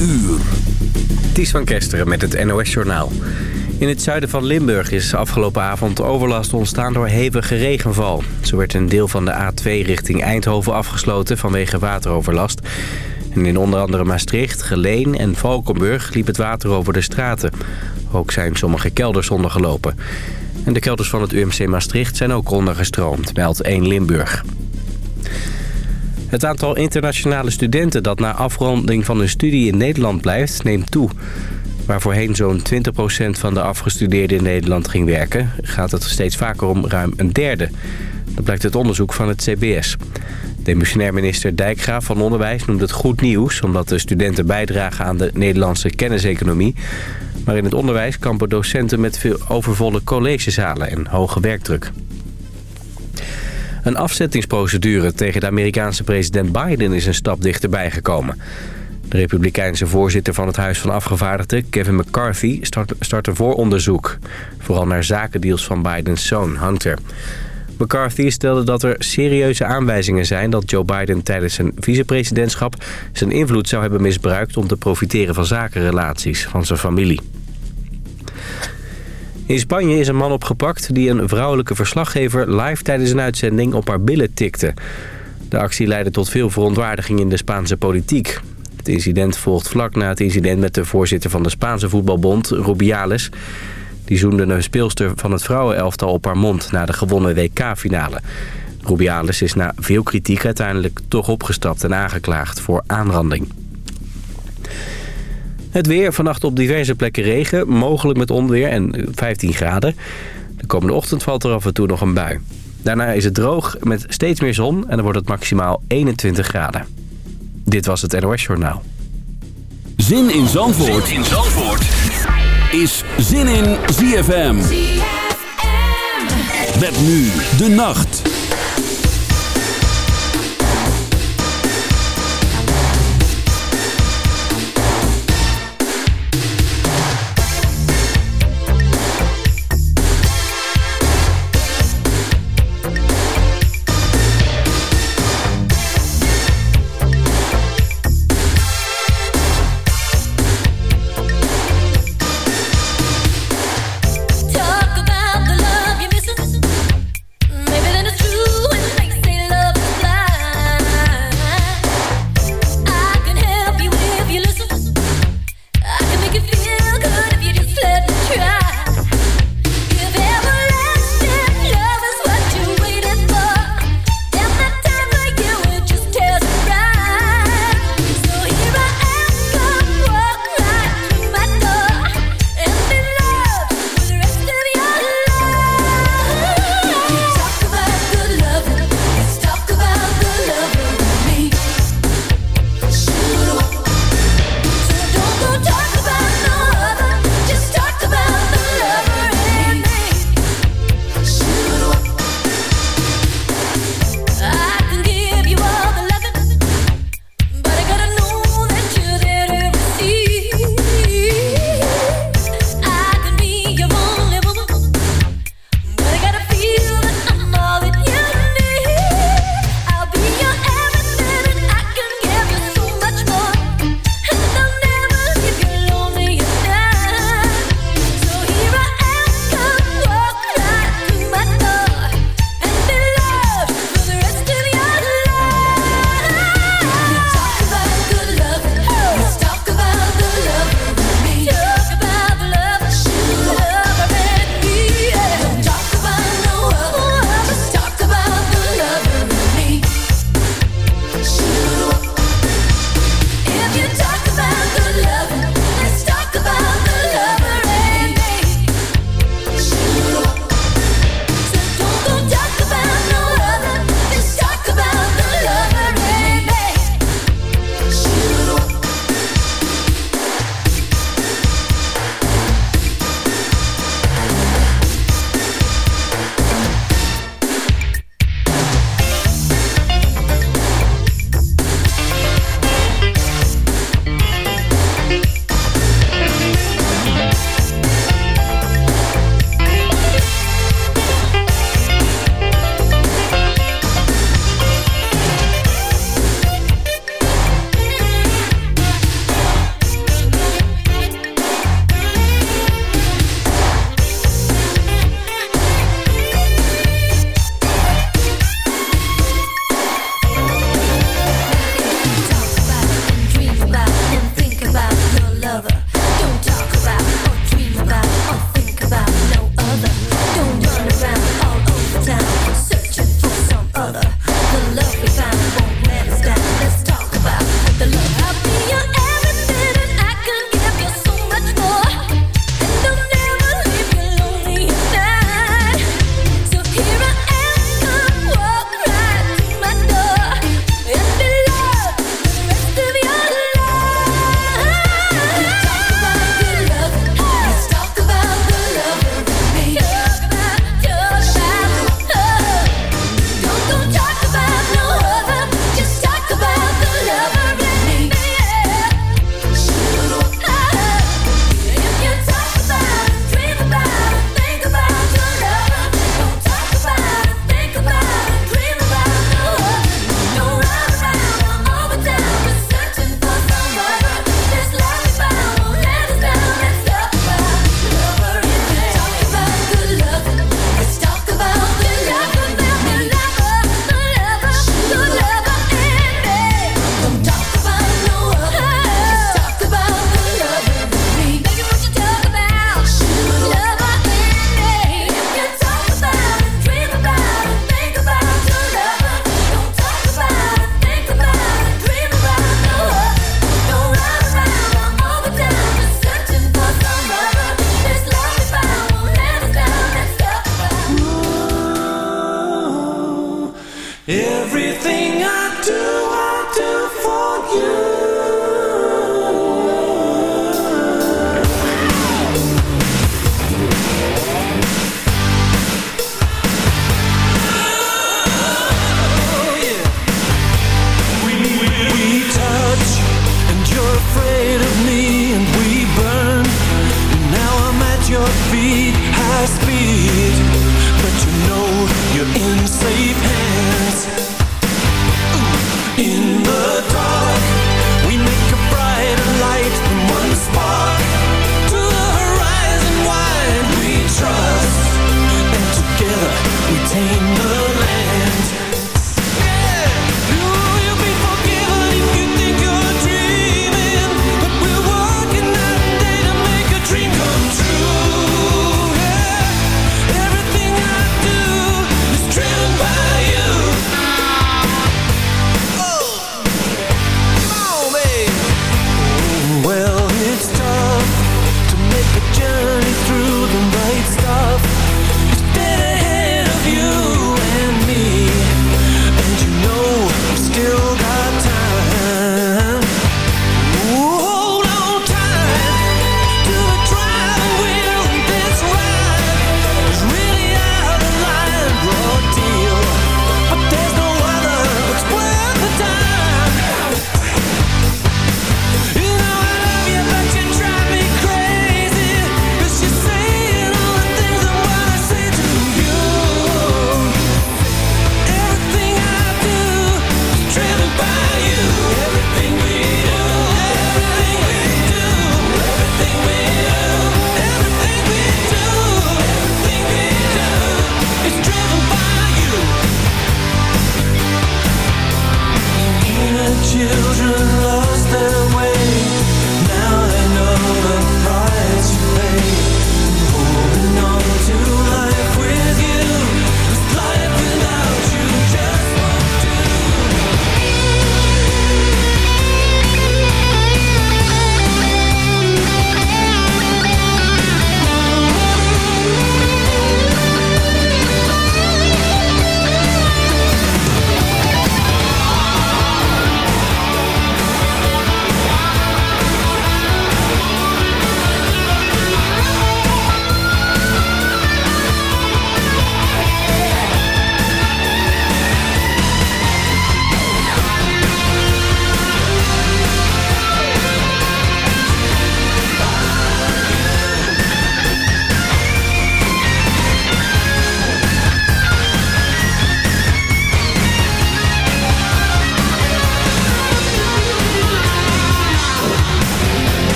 uur. Ties van Kesteren met het NOS-journaal. In het zuiden van Limburg is afgelopen avond overlast ontstaan door hevige regenval. Zo werd een deel van de A2 richting Eindhoven afgesloten vanwege wateroverlast. En in onder andere Maastricht, Geleen en Valkenburg liep het water over de straten. Ook zijn sommige kelders ondergelopen. En de kelders van het UMC Maastricht zijn ook ondergestroomd, meldt 1 Limburg. Het aantal internationale studenten dat na afronding van hun studie in Nederland blijft, neemt toe. Waar voorheen zo'n 20% van de afgestudeerden in Nederland ging werken... gaat het steeds vaker om ruim een derde. Dat blijkt uit onderzoek van het CBS. Demissionair minister Dijkgraaf van Onderwijs noemt het goed nieuws... omdat de studenten bijdragen aan de Nederlandse kenniseconomie. Maar in het onderwijs kampen docenten met veel overvolle collegezalen en hoge werkdruk. Een afzettingsprocedure tegen de Amerikaanse president Biden is een stap dichterbij gekomen. De republikeinse voorzitter van het Huis van Afgevaardigden, Kevin McCarthy, start, start een vooronderzoek. Vooral naar zakendeals van Bidens zoon, Hunter. McCarthy stelde dat er serieuze aanwijzingen zijn dat Joe Biden tijdens zijn vicepresidentschap zijn invloed zou hebben misbruikt om te profiteren van zakenrelaties van zijn familie. In Spanje is een man opgepakt die een vrouwelijke verslaggever live tijdens een uitzending op haar billen tikte. De actie leidde tot veel verontwaardiging in de Spaanse politiek. Het incident volgt vlak na het incident met de voorzitter van de Spaanse voetbalbond, Rubiales. Die zoende een speelster van het vrouwenelftal op haar mond na de gewonnen WK-finale. Rubiales is na veel kritiek uiteindelijk toch opgestapt en aangeklaagd voor aanranding. Het weer, vannacht op diverse plekken regen, mogelijk met onweer en 15 graden. De komende ochtend valt er af en toe nog een bui. Daarna is het droog met steeds meer zon en dan wordt het maximaal 21 graden. Dit was het NOS Journaal. Zin in Zandvoort, zin in Zandvoort. is Zin in ZFM. ZFM. Met nu de nacht.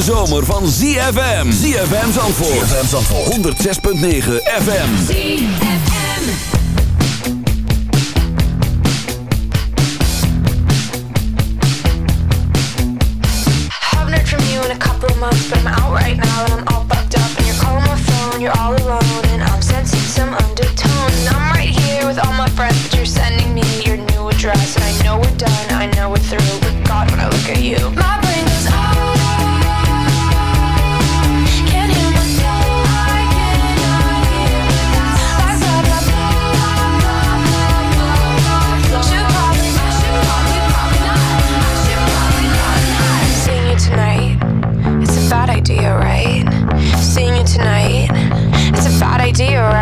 hete zomer van ZFM. ZFM Zandvoort. ZFM Zandvoort. 106.9 FM. ZFM. Haven't heard from you in a couple of months, but I'm out right now and I'm all fucked up. And you're calling my phone, you're all alone, and I'm sensing some undertone. And I'm right here with all my friends, but you're sending me your new address. And I know we're done, I know we're through, but God, when I look at you. My idea, right?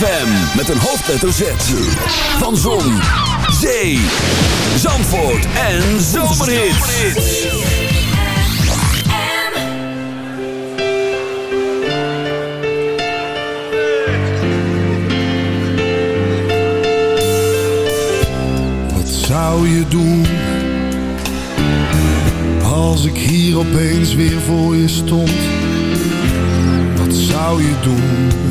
ZFM met een hoofdletter Z. Van Zon, Zee, Zandvoort en Zomerhits. Wat zou je doen? Als ik hier opeens weer voor je stond, wat zou je doen?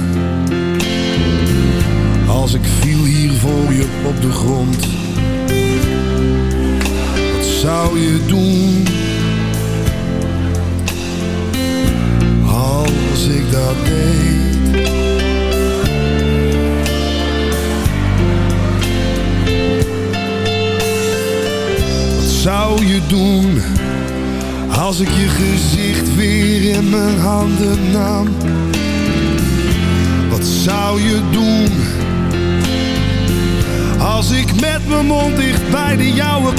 die jouwe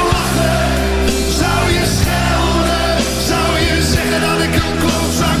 and I come close. I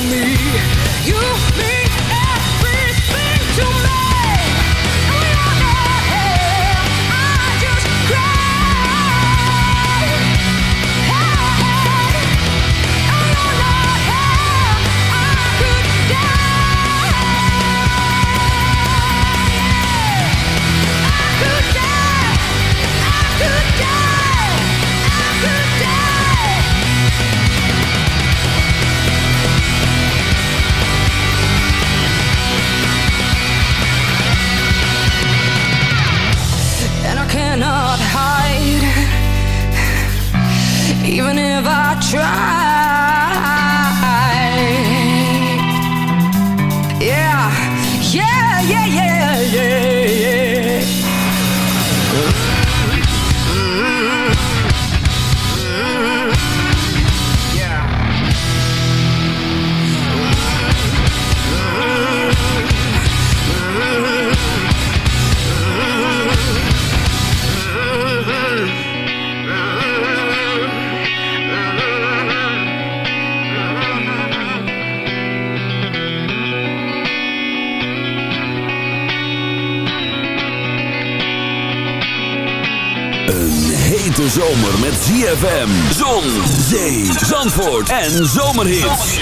me. You mean en zomerhits.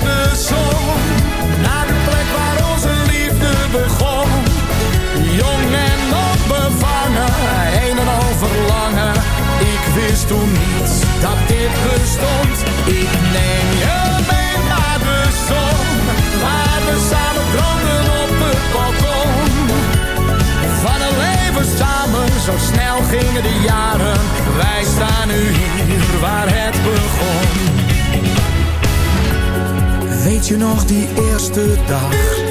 begon. Jong en onbevangen, een en al verlangen. Ik wist toen niet dat dit bestond. Ik neem je mee naar de zon, waar we samen droomden op het balkon. Van een leven samen, zo snel gingen de jaren. Wij staan nu hier waar het begon. Weet je nog die eerste dag?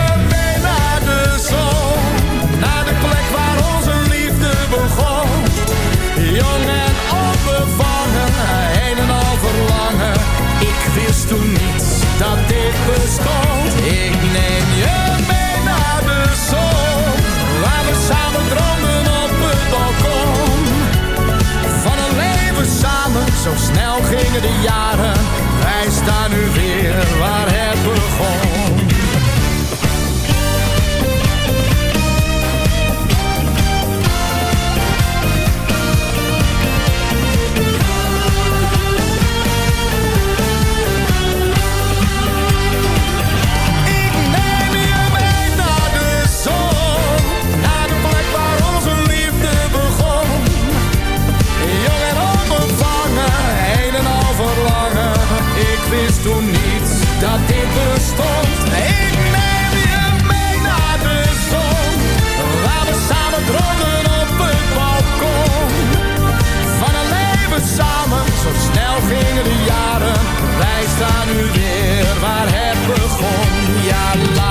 gingen de jaren. Wij staan nu weer waar dat dit bestond. Ik neem je mee naar de zon, waar we samen dronken op het balkon. Van een leven samen, zo snel gingen de jaren. Wij staan nu weer waar het begon, ja.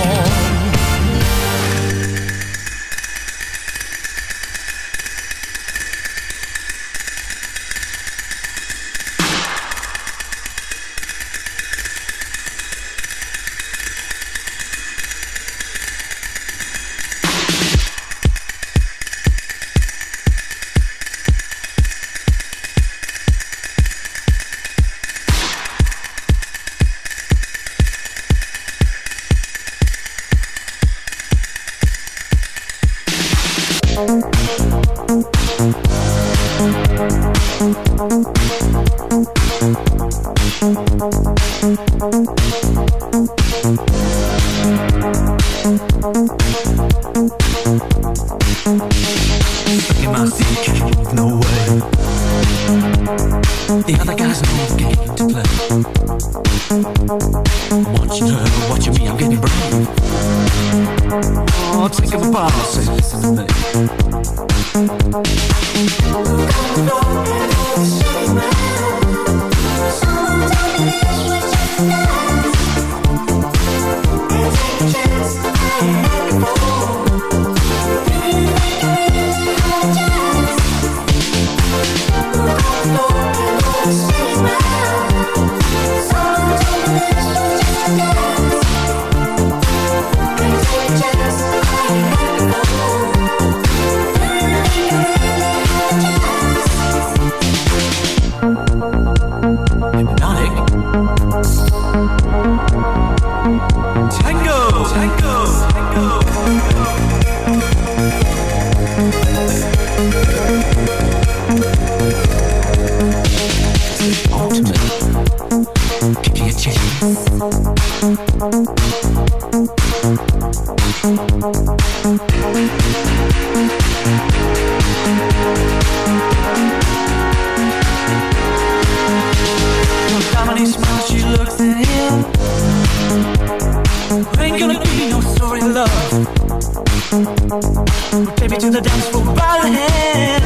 Take me to the dance floor by the hand.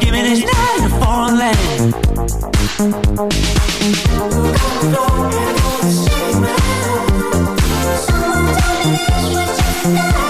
Give me this night a foreign land. Someone tell me this was just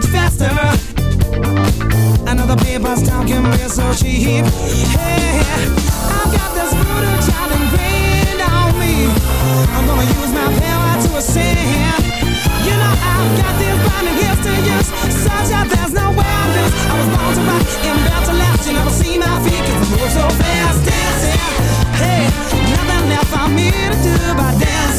much faster. Another paper's talking real so cheap. Hey, I've got this brutal child ingrained on me. I'm gonna use my power to ascend. You know I've got these burning gifts to use, such that there's no way I lose. I was born to rock and built to last. You never see my feet 'cause I move so fast, dancing. Hey, nothing left for me to do but dance.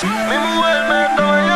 Mismo el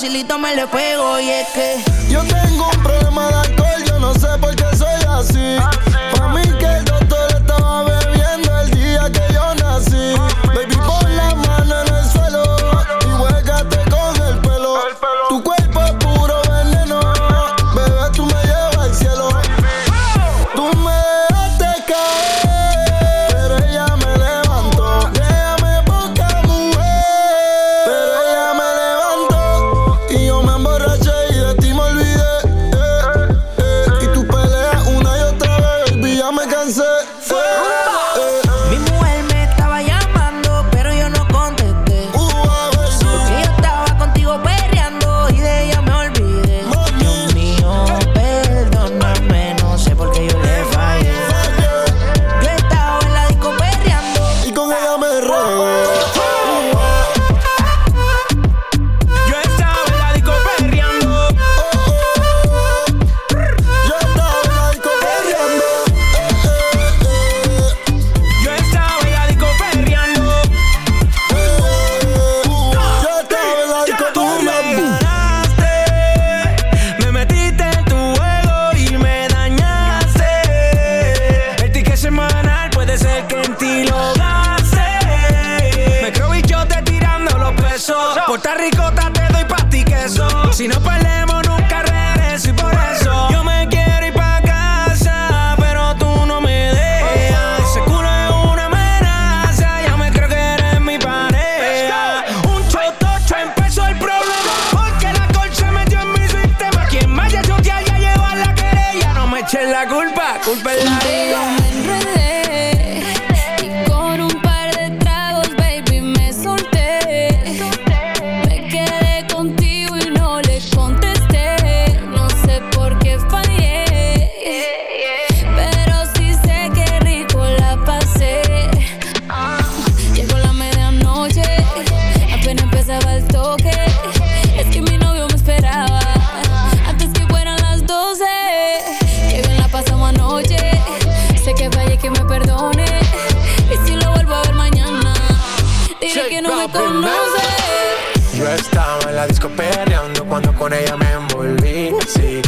facilito me le pego y es que envolví, sí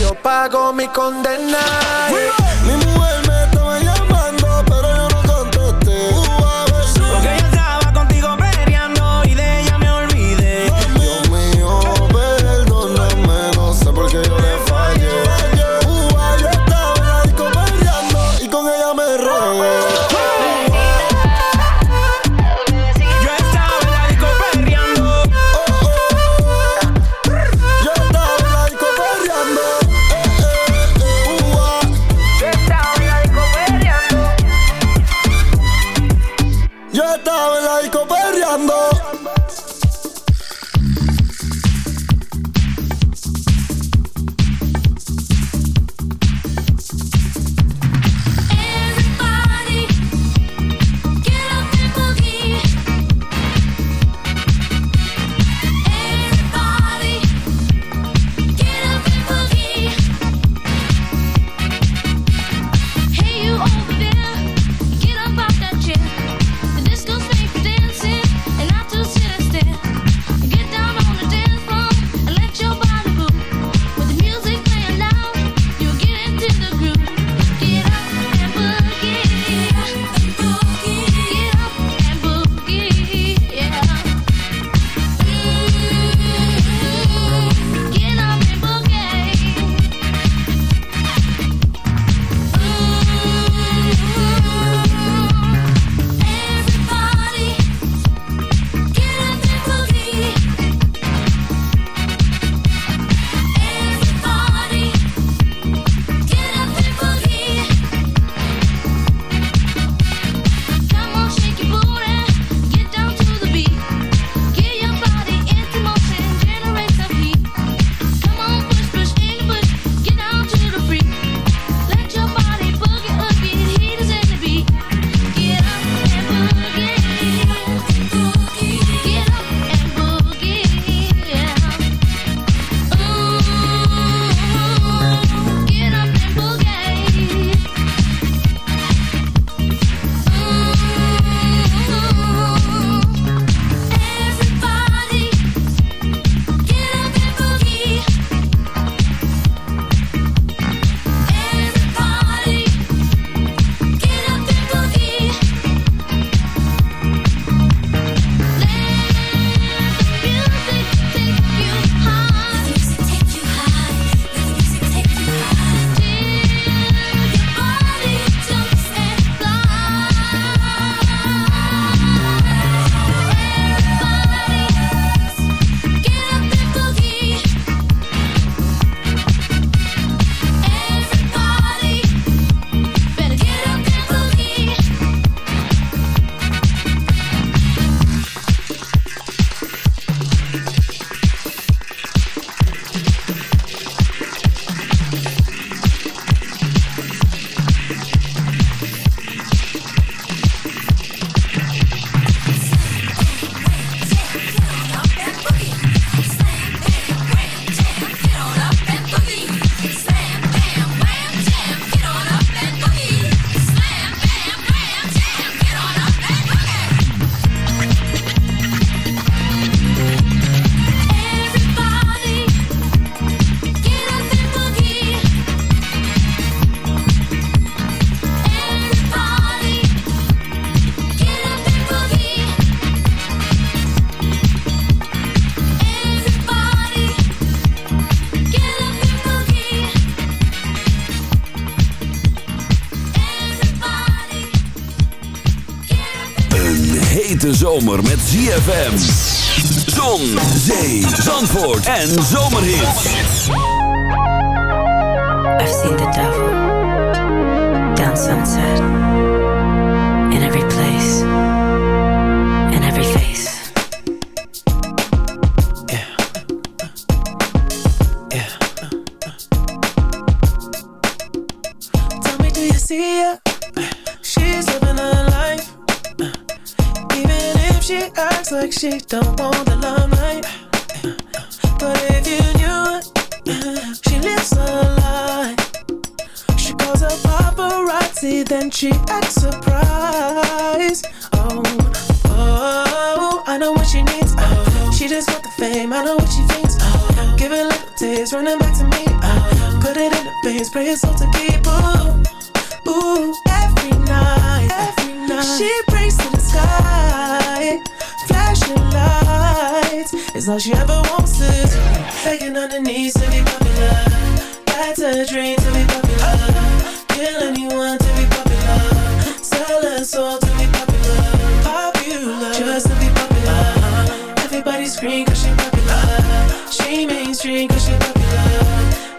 yo pago mi condena. Mi zomer met ZFM. Zon, zee, zandvoort en zomerhits. I've seen the devil down sunset flashing lights. It's all she ever wants is begging on her knees to be popular. That's a dream to be popular. Kill anyone to be popular. Sell her soul to be popular. Popular, just to be popular. Everybody scream cause she popular. She mainstream cause she popular.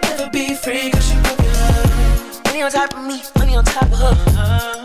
Never be free cause she popular. Money on top of me, money on top of her.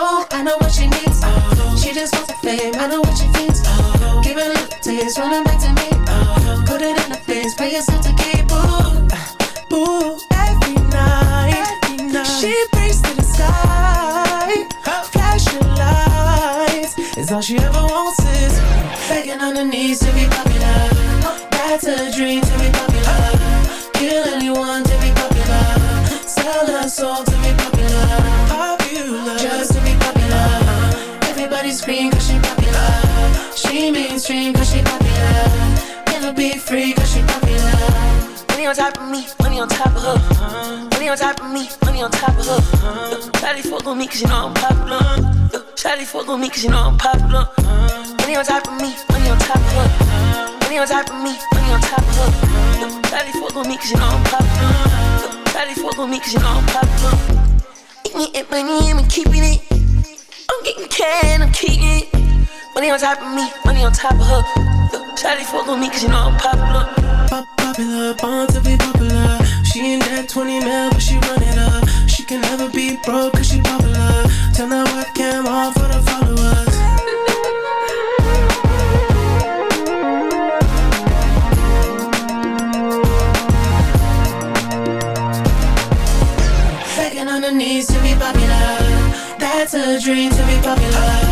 Just wants the fame. I know what she thinks. Oh, give it a little taste, running back to me. Oh, put it in the face, pay yourself to keep. Ooh, ooh, every night, every night. She prays to the sky, flashing lights. Is all she ever wants is begging on her knees to be popular. That's a dream to be popular. Kill anyone to be popular. Sell her soul mainstream cause she popular. Never be free cause she popular. Money on top of me, money on top of her. Money on top of me, money on top of her. Daddy fuck with me cause you know I'm popular. Shawty fuck with me cause you know I'm popular. Money on top of me, money on top of her. Money on top of me, money on top of her. Daddy fuck with me cause you know I'm popular. Daddy fuck with me cause you know I'm popular. Eating money, I'm keeping it. I'm getting can, I'm keeping. Money on top of me, money on top of her. Shawty fuck with me cause you know I'm popular. Pop popular, born to be popular. She ain't that 20 mil, but she run it up. She can never be broke cause she popular. Turn that webcam off for the followers. Begging on her knees to be popular. That's a dream to be popular.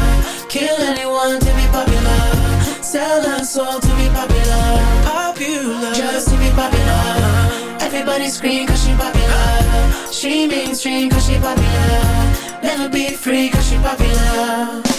Soul to be popular. Popular, just to be popular. Everybody scream cause she popular. She mainstream cause she popular. Never be free cause she popular.